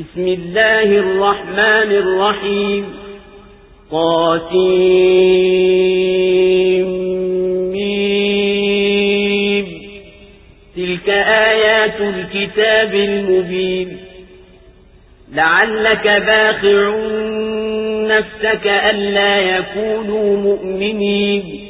بسم الله الرحمن الرحيم. قاسمين تلك آيات الكتاب المبين. لعلك باخع نفسك ألا يكونوا مؤمنين.